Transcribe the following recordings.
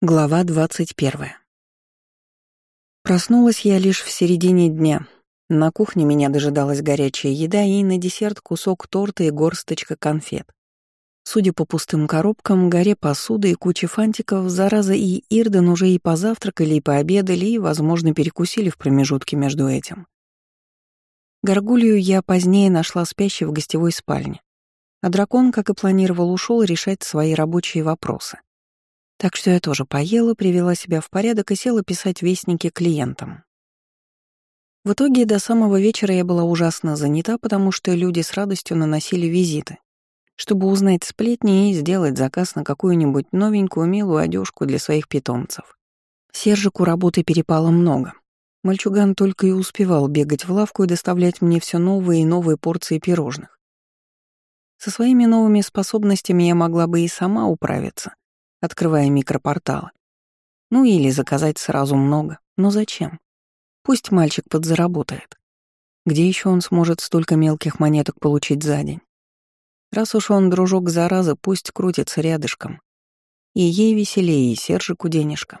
Глава 21. Проснулась я лишь в середине дня. На кухне меня дожидалась горячая еда и на десерт кусок торта и горсточка конфет. Судя по пустым коробкам, горе посуды и куче фантиков, зараза и Ирден уже и позавтракали, и пообедали, и, возможно, перекусили в промежутке между этим. Горгулью я позднее нашла спящей в гостевой спальне, а дракон, как и планировал, ушел решать свои рабочие вопросы. Так что я тоже поела, привела себя в порядок и села писать вестники клиентам. В итоге до самого вечера я была ужасно занята, потому что люди с радостью наносили визиты, чтобы узнать сплетни и сделать заказ на какую-нибудь новенькую милую одежку для своих питомцев. Сержику работы перепало много. Мальчуган только и успевал бегать в лавку и доставлять мне все новые и новые порции пирожных. Со своими новыми способностями я могла бы и сама управиться, открывая микропорталы. Ну или заказать сразу много. Но зачем? Пусть мальчик подзаработает. Где еще он сможет столько мелких монеток получить за день? Раз уж он дружок заразы, пусть крутится рядышком. И ей веселее, и Сержику денежка.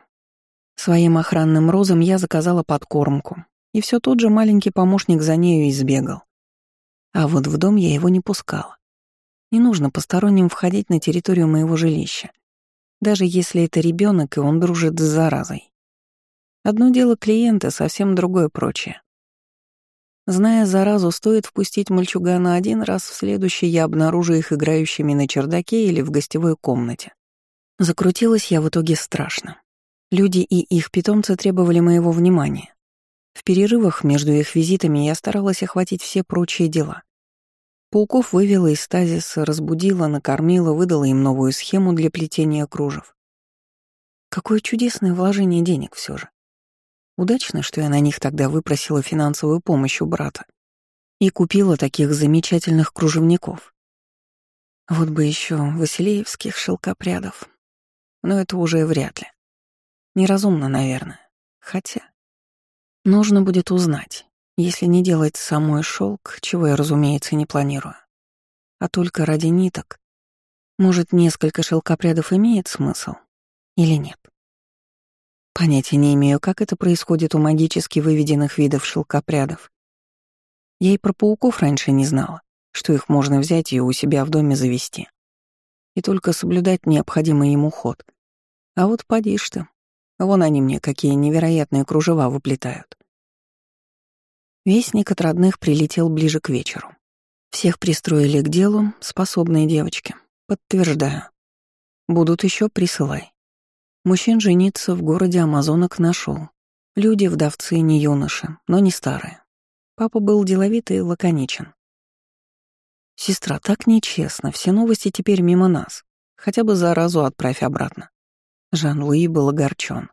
Своим охранным розам я заказала подкормку, и все тот же маленький помощник за нею избегал. А вот в дом я его не пускала. Не нужно посторонним входить на территорию моего жилища даже если это ребенок и он дружит с заразой. Одно дело клиента, совсем другое прочее. Зная заразу, стоит впустить мальчугана один раз, в следующий я обнаружу их играющими на чердаке или в гостевой комнате. Закрутилась я в итоге страшно. Люди и их питомцы требовали моего внимания. В перерывах между их визитами я старалась охватить все прочие дела. Пауков вывела из стазиса, разбудила, накормила, выдала им новую схему для плетения кружев. Какое чудесное вложение денег все же. Удачно, что я на них тогда выпросила финансовую помощь у брата и купила таких замечательных кружевников. Вот бы еще Василеевских шелкопрядов. Но это уже вряд ли. Неразумно, наверное. Хотя... Нужно будет узнать, если не делать самой шелк, чего я, разумеется, не планирую, а только ради ниток, может, несколько шелкопрядов имеет смысл или нет? Понятия не имею, как это происходит у магически выведенных видов шелкопрядов. Я и про пауков раньше не знала, что их можно взять и у себя в доме завести. И только соблюдать необходимый ему ход. А вот поди ты, вон они мне какие невероятные кружева выплетают. Вестник от родных прилетел ближе к вечеру. Всех пристроили к делу, способные девочки. Подтверждаю. Будут еще присылай. Мужчин жениться в городе Амазонок нашел. Люди, вдовцы, не юноши, но не старые. Папа был деловитый и лаконичен. «Сестра, так нечестно, все новости теперь мимо нас. Хотя бы заразу отправь обратно». Жан-Луи был огорчен.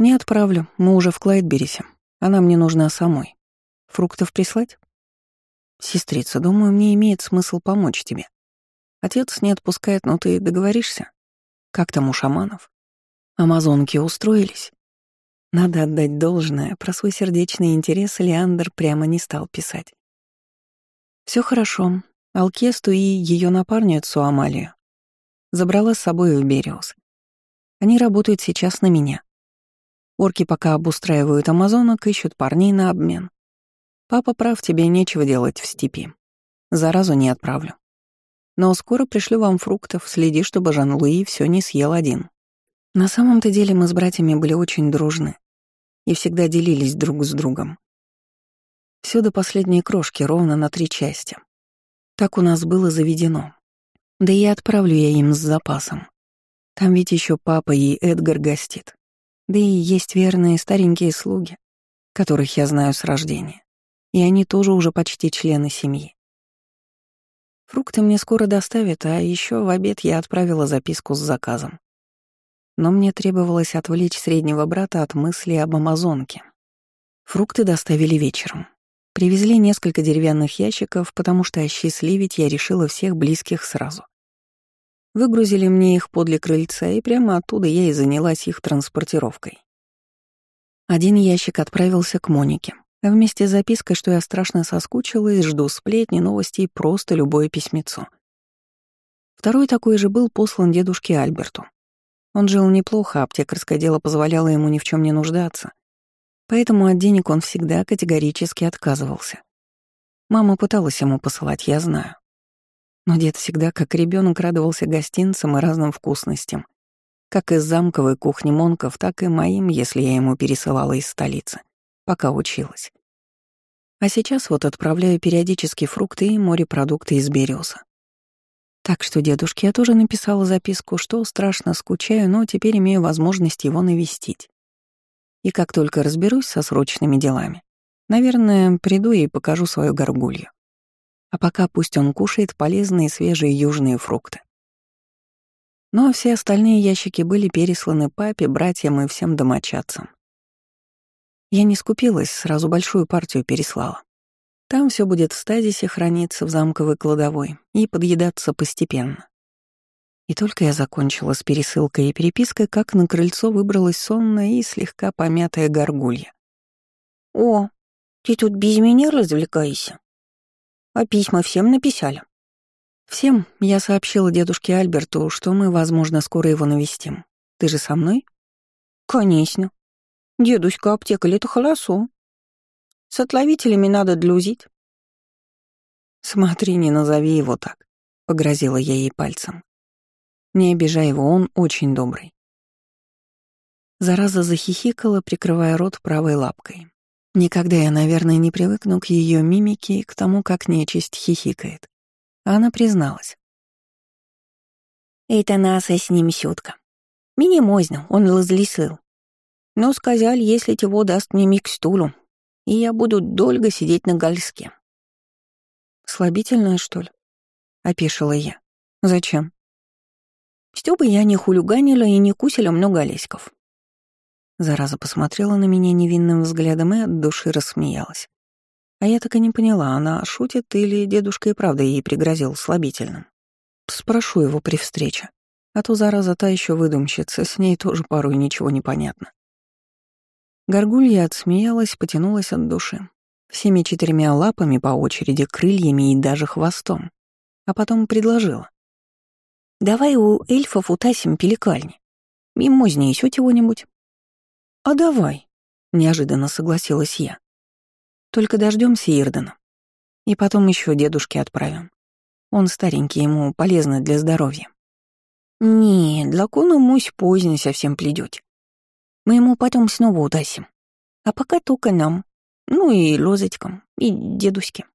«Не отправлю, мы уже в Клайдберисе. Она мне нужна самой. Фруктов прислать? Сестрица, думаю, мне имеет смысл помочь тебе. Отец не отпускает, но ты договоришься? Как там у шаманов? Амазонки устроились? Надо отдать должное, про свой сердечный интерес Леандр прямо не стал писать. Все хорошо. Алкесту и ее напарницу Амалию забрала с собой в Бериус. Они работают сейчас на меня. Орки пока обустраивают амазонок, ищут парней на обмен. Папа прав, тебе нечего делать в степи. Заразу не отправлю. Но скоро пришлю вам фруктов, следи, чтобы Жан-Луи все не съел один. На самом-то деле мы с братьями были очень дружны и всегда делились друг с другом. Все до последней крошки, ровно на три части. Так у нас было заведено. Да и отправлю я им с запасом. Там ведь еще папа и Эдгар гостит. Да и есть верные старенькие слуги, которых я знаю с рождения и они тоже уже почти члены семьи. Фрукты мне скоро доставят, а еще в обед я отправила записку с заказом. Но мне требовалось отвлечь среднего брата от мысли об Амазонке. Фрукты доставили вечером. Привезли несколько деревянных ящиков, потому что осчастливить я решила всех близких сразу. Выгрузили мне их подле крыльца, и прямо оттуда я и занялась их транспортировкой. Один ящик отправился к Монике, а вместе с запиской, что я страшно соскучилась, жду сплетни, новости и просто любое письмецо. Второй такой же был послан дедушке Альберту. Он жил неплохо, аптекарское дело позволяло ему ни в чем не нуждаться. Поэтому от денег он всегда категорически отказывался. Мама пыталась ему посылать, я знаю. Но дед всегда, как ребенок, радовался гостинцам и разным вкусностям. Как из замковой кухни Монков, так и моим, если я ему пересылала из столицы, пока училась. А сейчас вот отправляю периодически фрукты и морепродукты из береза. Так что дедушке я тоже написала записку, что страшно скучаю, но теперь имею возможность его навестить. И как только разберусь со срочными делами, наверное, приду и покажу свою горгулью. А пока пусть он кушает полезные свежие южные фрукты. Ну а все остальные ящики были пересланы папе, братьям и всем домочадцам. Я не скупилась, сразу большую партию переслала. Там все будет в стазисе храниться в замковой кладовой и подъедаться постепенно. И только я закончила с пересылкой и перепиской, как на крыльцо выбралась сонная и слегка помятая горгулья. «О, ты тут без меня развлекаешься? А письма всем написали?» «Всем я сообщила дедушке Альберту, что мы, возможно, скоро его навестим. Ты же со мной?» «Конечно. Дедушка аптекарь — это хорошо. С отловителями надо длюзить». «Смотри, не назови его так», — погрозила я ей пальцем. «Не обижай его, он очень добрый». Зараза захихикала, прикрывая рот правой лапкой. Никогда я, наверное, не привыкну к ее мимике и к тому, как нечисть хихикает. Она призналась. «Это нас с ним щутка. Меня можно, он лазлисыл. Но сказали, если его даст мне микстулу, и я буду долго сидеть на гальске. «Слабительное, что ли?» — опешила я. «Зачем?» «Чтобы я не хулиганила и не кусила много олеськов». Зараза посмотрела на меня невинным взглядом и от души рассмеялась. А я так и не поняла, она шутит или дедушка и правда ей пригрозил слабительным. Спрошу его при встрече. А то зараза та еще выдумщица, с ней тоже порой ничего не понятно. Горгулья отсмеялась, потянулась от души. Всеми четырьмя лапами по очереди, крыльями и даже хвостом. А потом предложила. «Давай у эльфов утасим пеликальни. Мимознее еще чего-нибудь». «А давай», — неожиданно согласилась я. «Только дождемся Ирдена. И потом еще дедушке отправим. Он старенький, ему полезно для здоровья». «Не, для куна мусь поздно совсем пледёт. Мы ему потом снова удасим. А пока только нам. Ну и лозочкам, и дедуське.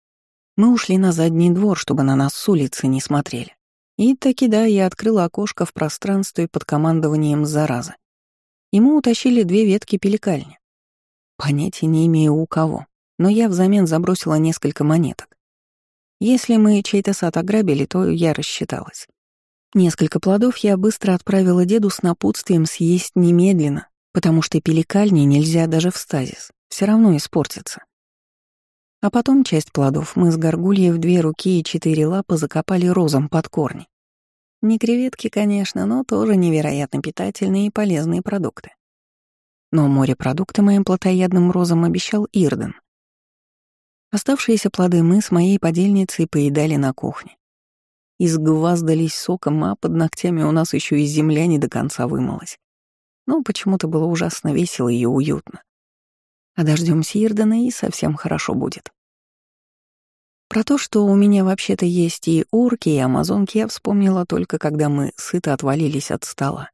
Мы ушли на задний двор, чтобы на нас с улицы не смотрели. И таки да, я открыла окошко в пространстве под командованием заразы. Ему утащили две ветки пеликальни. Понятия не имею у кого, но я взамен забросила несколько монеток. Если мы чей-то сад ограбили, то я рассчиталась. Несколько плодов я быстро отправила деду с напутствием съесть немедленно, потому что пеликальни нельзя даже в стазис, все равно испортится. А потом часть плодов мы с горгульей в две руки и четыре лапы закопали розом под корни. Не креветки, конечно, но тоже невероятно питательные и полезные продукты. Но морепродукты моим плотоядным розам обещал Ирден. Оставшиеся плоды мы с моей подельницей поедали на кухне. Изгваздались соком, а под ногтями у нас еще и земля не до конца вымылась но почему-то было ужасно весело и уютно. А дождемся Ирдена, и совсем хорошо будет. Про то, что у меня вообще-то есть и орки, и амазонки, я вспомнила только, когда мы сыто отвалились от стола.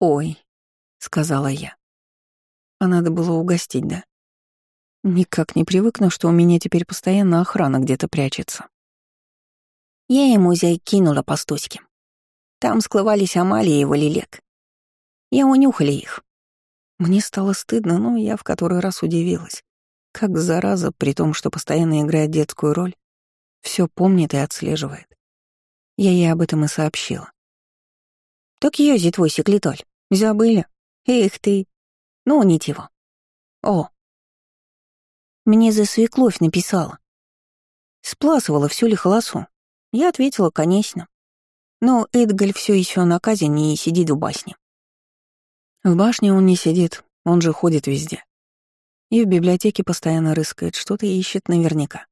«Ой», — сказала я. А надо было угостить, да? Никак не привыкну, что у меня теперь постоянно охрана где-то прячется. Я ему зяй кинула по стуське. Там склывались Амалия и Валилек. Я унюхали их. Мне стало стыдно, но я в который раз удивилась. Как зараза, при том, что постоянно играет детскую роль, все помнит и отслеживает. Я ей об этом и сообщила. «Так ези твой секлетоль. Забыли? Эх ты. Ну, ничего. О, мне за свекловь написала. Спласывала всю ли. Я ответила, конечно. Но Эдгаль все еще на казине и сидит в басне. В башне он не сидит, он же ходит везде. И в библиотеке постоянно рыскает, что-то ищет наверняка.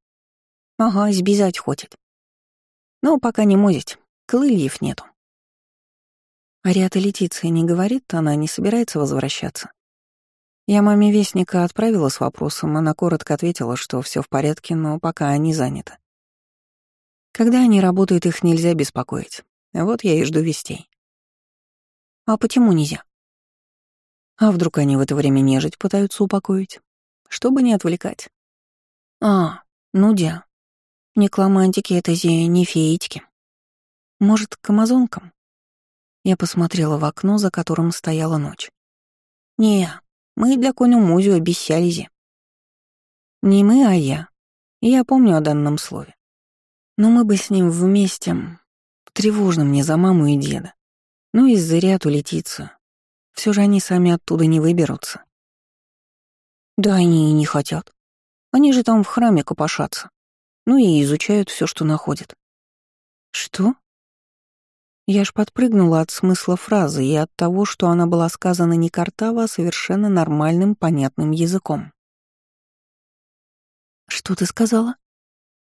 Ага, сбежать хочет. Но пока не мозить, крыльев нету. Ариата Летиция не говорит, она не собирается возвращаться. Я маме Вестника отправила с вопросом, она коротко ответила, что все в порядке, но пока они заняты. Когда они работают, их нельзя беспокоить. Вот я и жду вестей. А почему нельзя? А вдруг они в это время нежить пытаются упокоить? Чтобы не отвлекать. А, ну да. Некромантики — это зе не феечки. Может, к амазонкам? Я посмотрела в окно, за которым стояла ночь. Не, мы для коню музю обещали Не мы, а я. Я помню о данном слове. Но мы бы с ним вместе... Тревожно мне за маму и деда. Ну и за Ряту Летицию. Все же они сами оттуда не выберутся. Да они и не хотят. Они же там в храме копошатся. Ну и изучают все, что находят. Что? Я ж подпрыгнула от смысла фразы и от того, что она была сказана не картаво, а совершенно нормальным, понятным языком. «Что ты сказала?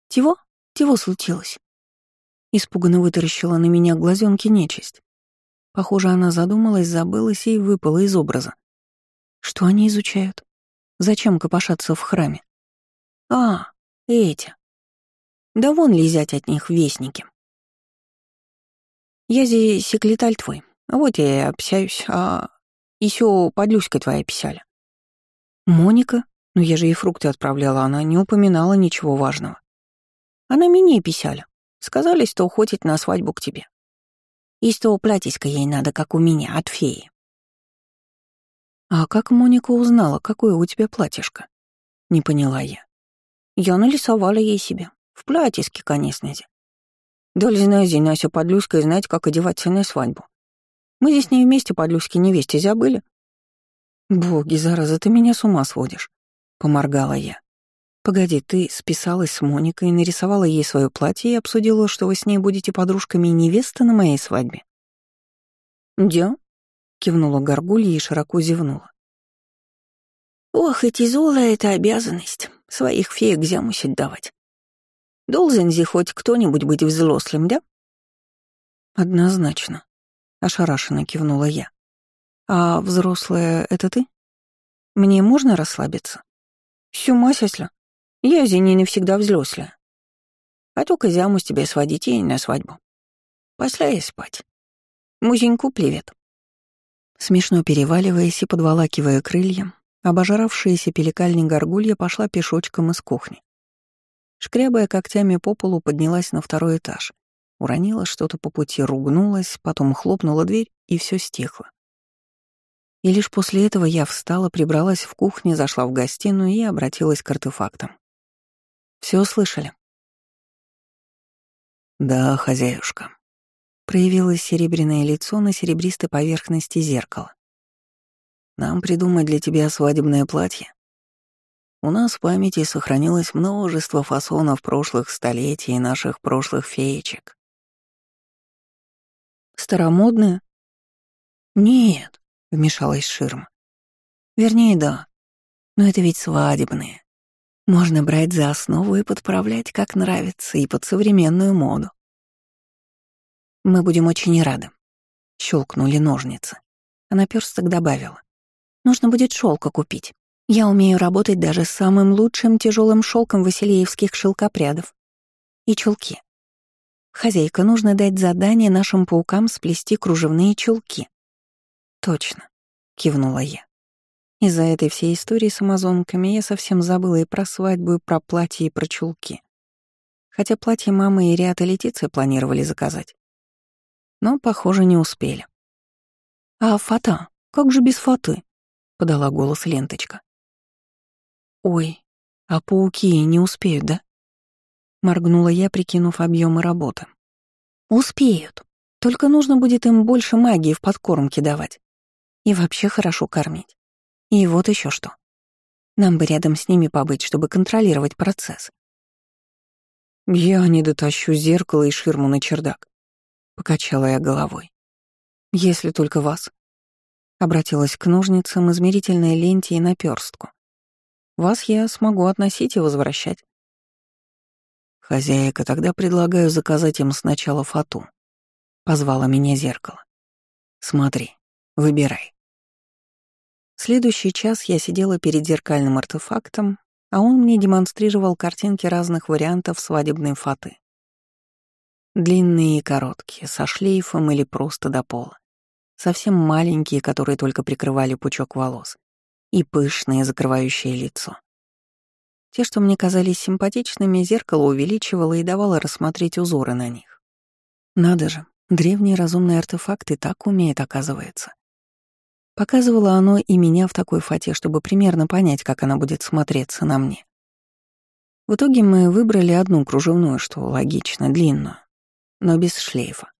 Тего? Тего случилось?» Испуганно вытаращила на меня глазенки нечисть. Похоже, она задумалась, забылась и выпала из образа. Что они изучают? Зачем копошаться в храме? А, эти. Да вон лизять от них вестники. Я здесь секретарь твой. Вот я и общаюсь, а еще подлюська твоя писали. Моника? Ну я же ей фрукты отправляла, она не упоминала ничего важного. Она меня писали. Сказали, что уходит на свадьбу к тебе. И что платьиська ей надо, как у меня, от феи. А как Моника узнала, какое у тебя платьишко? Не поняла я. Я нарисовала ей себе. В платьиске, конечно же. Должна Зинася под Люськой знать, как одеваться на свадьбу. Мы здесь не вместе под Люськи невесте забыли. Боги, зараза, ты меня с ума сводишь. Поморгала я. Погоди, ты списалась с Моникой, нарисовала ей свое платье и обсудила, что вы с ней будете подружками и невесты на моей свадьбе? «Да», — кивнула Горгулья и широко зевнула. «Ох, и тяжелая это обязанность — своих феек зямусить давать. Должен зи хоть кто-нибудь быть взрослым, да?» «Однозначно», — ошарашенно кивнула я. «А взрослая — это ты? Мне можно расслабиться?» «С ума сесля. Я не всегда взрослая. А только зяму с тебя сводить и на свадьбу. После и спать. Музеньку привет. Смешно переваливаясь и подволакивая крылья, обожравшаяся пеликальни горгулья пошла пешочком из кухни. Шкрябая когтями по полу, поднялась на второй этаж. Уронила что-то по пути, ругнулась, потом хлопнула дверь, и все стихло. И лишь после этого я встала, прибралась в кухне, зашла в гостиную и обратилась к артефактам. Все слышали?» «Да, хозяюшка», — проявилось серебряное лицо на серебристой поверхности зеркала. «Нам придумать для тебя свадебное платье. У нас в памяти сохранилось множество фасонов прошлых столетий и наших прошлых феечек». «Старомодные?» «Нет», — вмешалась Ширма. «Вернее, да, но это ведь свадебные. Можно брать за основу и подправлять, как нравится, и под современную моду. Мы будем очень рады. Щелкнули ножницы. А наперсток добавила. Нужно будет шелка купить. Я умею работать даже с самым лучшим тяжелым шелком василеевских шелкопрядов. И чулки. Хозяйка, нужно дать задание нашим паукам сплести кружевные чулки. Точно, кивнула я. Из-за этой всей истории с амазонками я совсем забыла и про свадьбу, и про платье, и про чулки. Хотя платье мамы и и Летиция планировали заказать. Но, похоже, не успели. «А фата? Как же без фаты?» — подала голос Ленточка. «Ой, а пауки не успеют, да?» Моргнула я, прикинув объемы работы. «Успеют. Только нужно будет им больше магии в подкормке давать. И вообще хорошо кормить. И вот еще что. Нам бы рядом с ними побыть, чтобы контролировать процесс. «Я не дотащу зеркало и ширму на чердак», — покачала я головой. «Если только вас». Обратилась к ножницам, измерительной ленте и наперстку. «Вас я смогу относить и возвращать». «Хозяйка, тогда предлагаю заказать им сначала фату», — позвала меня зеркало. Смотри, выбирай. Следующий час я сидела перед зеркальным артефактом, а он мне демонстрировал картинки разных вариантов свадебной фаты. Длинные и короткие, со шлейфом или просто до пола. Совсем маленькие, которые только прикрывали пучок волос. И пышные, закрывающие лицо. Те, что мне казались симпатичными, зеркало увеличивало и давало рассмотреть узоры на них. Надо же, древний разумный артефакт и так умеет, оказывается. Показывало оно и меня в такой фате, чтобы примерно понять, как она будет смотреться на мне. В итоге мы выбрали одну кружевную, что логично, длинную, но без шлейфа,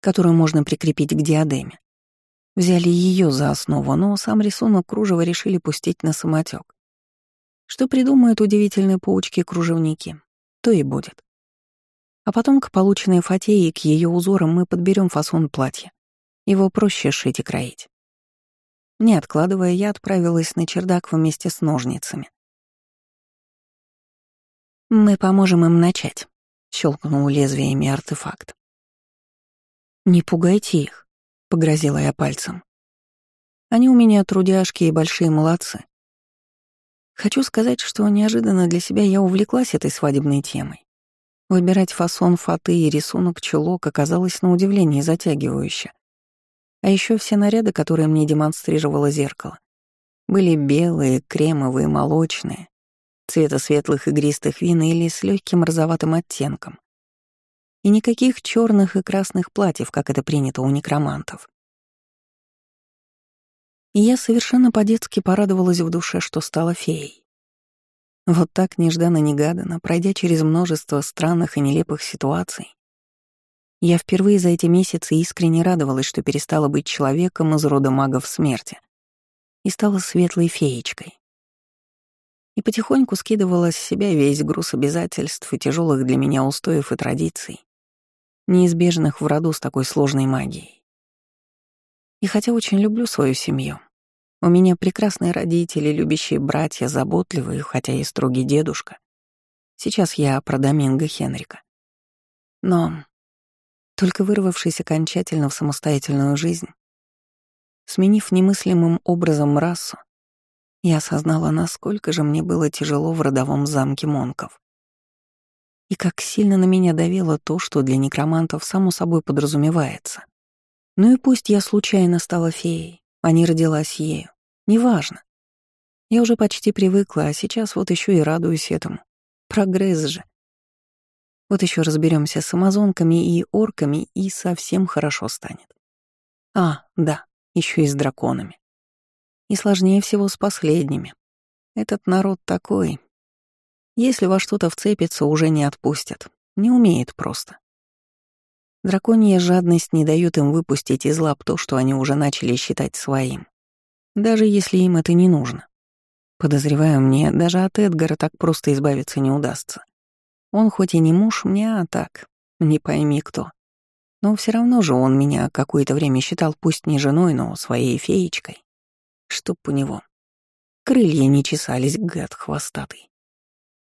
которую можно прикрепить к диадеме. Взяли ее за основу, но сам рисунок кружева решили пустить на самотек. Что придумают удивительные паучки-кружевники, то и будет. А потом к полученной фате и к ее узорам мы подберем фасон платья. Его проще шить и кроить. Не откладывая, я отправилась на чердак вместе с ножницами. «Мы поможем им начать», — щелкнул лезвиями артефакт. «Не пугайте их», — погрозила я пальцем. «Они у меня трудяшки и большие молодцы. Хочу сказать, что неожиданно для себя я увлеклась этой свадебной темой. Выбирать фасон фаты и рисунок чулок оказалось на удивление затягивающе. А еще все наряды, которые мне демонстрировало зеркало, были белые, кремовые, молочные, цвета светлых игристых вин или с легким розоватым оттенком. И никаких черных и красных платьев, как это принято у некромантов. И я совершенно по-детски порадовалась в душе, что стала феей. Вот так нежданно-негаданно, пройдя через множество странных и нелепых ситуаций, я впервые за эти месяцы искренне радовалась, что перестала быть человеком из рода магов смерти и стала светлой феечкой. И потихоньку скидывала с себя весь груз обязательств и тяжелых для меня устоев и традиций, неизбежных в роду с такой сложной магией. И хотя очень люблю свою семью, у меня прекрасные родители, любящие братья, заботливые, хотя и строгий дедушка. Сейчас я про Доминго Хенрика. Но только вырвавшись окончательно в самостоятельную жизнь, сменив немыслимым образом расу, я осознала, насколько же мне было тяжело в родовом замке Монков. И как сильно на меня давило то, что для некромантов само собой подразумевается. Ну и пусть я случайно стала феей, а не родилась ею, неважно. Я уже почти привыкла, а сейчас вот еще и радуюсь этому. Прогресс же. Вот еще разберемся с амазонками и орками, и совсем хорошо станет. А, да, еще и с драконами. И сложнее всего с последними. Этот народ такой. Если во что-то вцепится, уже не отпустят. Не умеет просто. Драконья жадность не дает им выпустить из лап то, что они уже начали считать своим. Даже если им это не нужно. Подозреваю, мне даже от Эдгара так просто избавиться не удастся. Он хоть и не муж мне, а так, не пойми кто. Но все равно же он меня какое-то время считал пусть не женой, но своей феечкой. Чтоб у него. Крылья не чесались, гад хвостатый.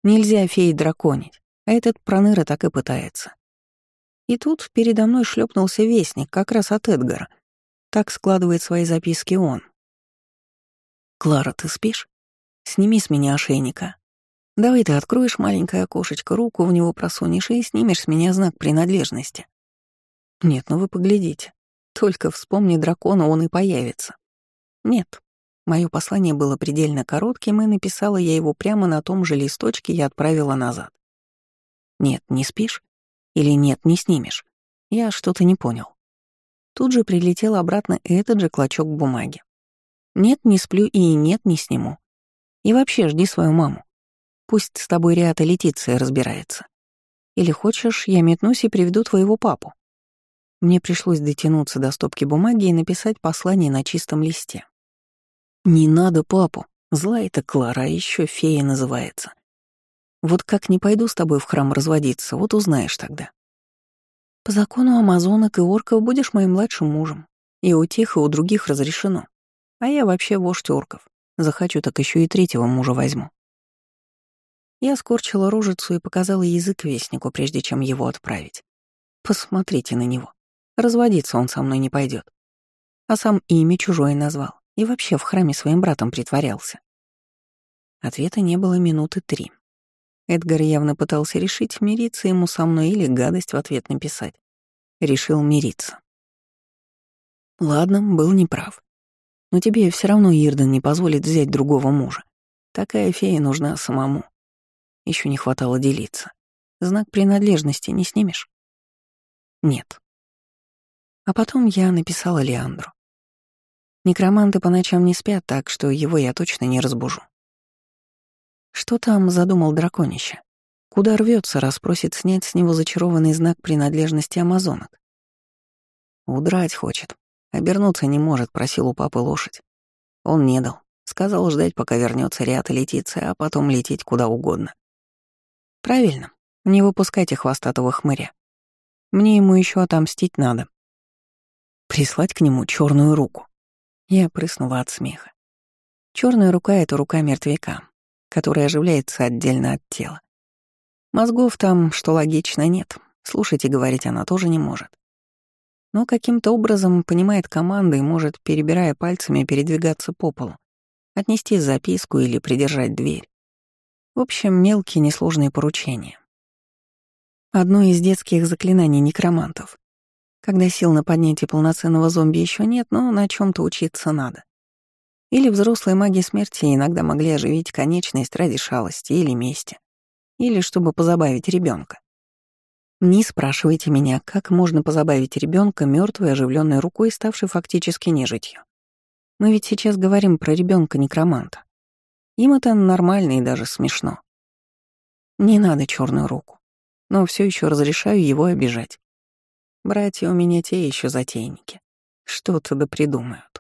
Нельзя феи драконить, а этот проныра так и пытается. И тут передо мной шлепнулся вестник, как раз от Эдгара. Так складывает свои записки он. «Клара, ты спишь? Сними с меня ошейника. Давай ты откроешь маленькое окошечко, руку в него просунешь и снимешь с меня знак принадлежности. Нет, ну вы поглядите. Только вспомни дракона, он и появится. Нет. Мое послание было предельно коротким, и написала я его прямо на том же листочке и отправила назад. Нет, не спишь? Или нет, не снимешь? Я что-то не понял. Тут же прилетел обратно этот же клочок бумаги. Нет, не сплю и нет, не сниму. И вообще жди свою маму. Пусть с тобой Риата Летиция разбирается. Или хочешь, я метнусь и приведу твоего папу?» Мне пришлось дотянуться до стопки бумаги и написать послание на чистом листе. «Не надо папу. Злая это Клара, а еще фея называется. Вот как не пойду с тобой в храм разводиться, вот узнаешь тогда. По закону амазонок и орков будешь моим младшим мужем. И у тех, и у других разрешено. А я вообще вождь орков. Захочу, так еще и третьего мужа возьму. Я скорчила рожицу и показала язык вестнику, прежде чем его отправить. Посмотрите на него. Разводиться он со мной не пойдет. а сам имя чужое назвал и вообще в храме своим братом притворялся. Ответа не было минуты три. Эдгар явно пытался решить, мириться ему со мной или гадость в ответ написать. Решил мириться. Ладно, был неправ. Но тебе все равно Ирден не позволит взять другого мужа. Такая фея нужна самому. Еще не хватало делиться. Знак принадлежности не снимешь? Нет. А потом я написала Леандру. Некроманты по ночам не спят, так что его я точно не разбужу. Что там задумал драконище? Куда рвется, расспросит снять с него зачарованный знак принадлежности амазонок? Удрать хочет. Обернуться не может, просил у папы лошадь. Он не дал. Сказал ждать, пока вернется ряд и а потом лететь куда угодно. Правильно. Не выпускайте хвостатого хмыря. Мне ему еще отомстить надо. Прислать к нему черную руку. Я прыснула от смеха. Черная рука — это рука мертвяка, которая оживляется отдельно от тела. Мозгов там, что логично, нет. Слушать и говорить она тоже не может но каким-то образом понимает команды и может, перебирая пальцами, передвигаться по полу, отнести записку или придержать дверь. В общем, мелкие несложные поручения. Одно из детских заклинаний некромантов. Когда сил на поднятие полноценного зомби еще нет, но на чем то учиться надо. Или взрослые маги смерти иногда могли оживить конечность ради шалости или мести. Или чтобы позабавить ребенка. Не спрашивайте меня, как можно позабавить ребенка мертвой оживленной рукой, ставшей фактически нежитью. Мы ведь сейчас говорим про ребенка некроманта. Им это нормально и даже смешно. Не надо черную руку, но все еще разрешаю его обижать. Братья у меня те еще затейники. Что-то да придумают.